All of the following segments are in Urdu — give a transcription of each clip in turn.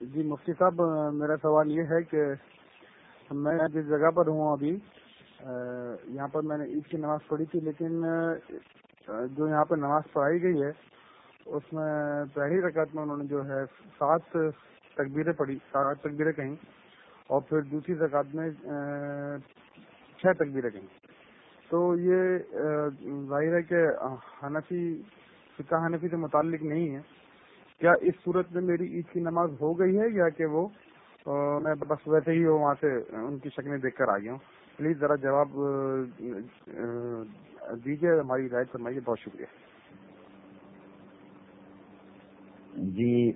جی مفتی صاحب، میرا سوال یہ ہے کہ میں جس جگہ پر ہوں ابھی یہاں پر میں نے عید کی نماز پڑھی تھی، لیکن جو یہاں پہ نماز پڑھائی گئی ہے، اس میں پہلی رکعت میں انہوں نے جو ہے سات تکبیریں پڑھی، سات تکبیریں کہیں، اور پھر دوسری رکعت میں چھ تکبیریں کہیں۔ تو یہ ظاہر ہے کہ حنفی، فقہ حنفی سے متعلق نہیں ہے۔ کیا اس صورت میں میری عید کی نماز ہو گئی ہے یا کہ وہ میں بس ویسے ہی وہاں سے ان کی شکلیں دیکھ کر آ گیا ہوں۔ پلیز ذرا جواب دیجیے ہماری ہدایت فرمائیے۔ بہت شکریہ۔ جی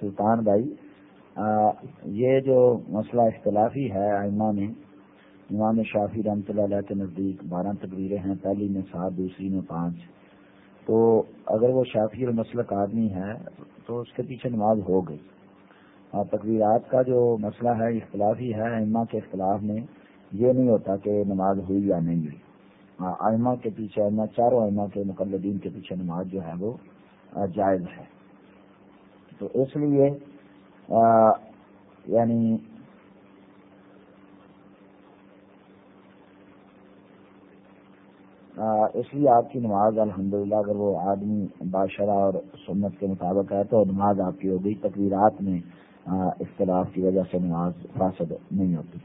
سلطان بھائی یہ جو مسئلہ اختلافی ہے آئمہ میں، امام شافی رحمۃ اللہ علیہ کے نزدیک بارہ تقریریں ہیں، پہلی میں سات دوسری میں پانچ۔ تو اگر وہ شافی المسلک آدمی ہے تو اس کے پیچھے نماز ہو گئی۔ اور تقریرات کا جو مسئلہ ہے، اختلافی ہے ائمہ کے اختلاف میں، یہ نہیں ہوتا کہ نماز ہوئی یا نہیں ہوئی۔ ہاں، ائمہ کے پیچھے، ائمہ، چاروں ائمہ کے مقلدین کے پیچھے نماز جو ہے وہ جائز ہے۔ تو اس لیے یعنی اس لیے آپ کی نماز، الحمدللہ، اگر وہ آدمی بادشاہ اور سنت کے مطابق ہے، تو نماز آپ کی ہوگی تقریرات میں اختلاف کی وجہ سے نماز فاسد نہیں ہوتی۔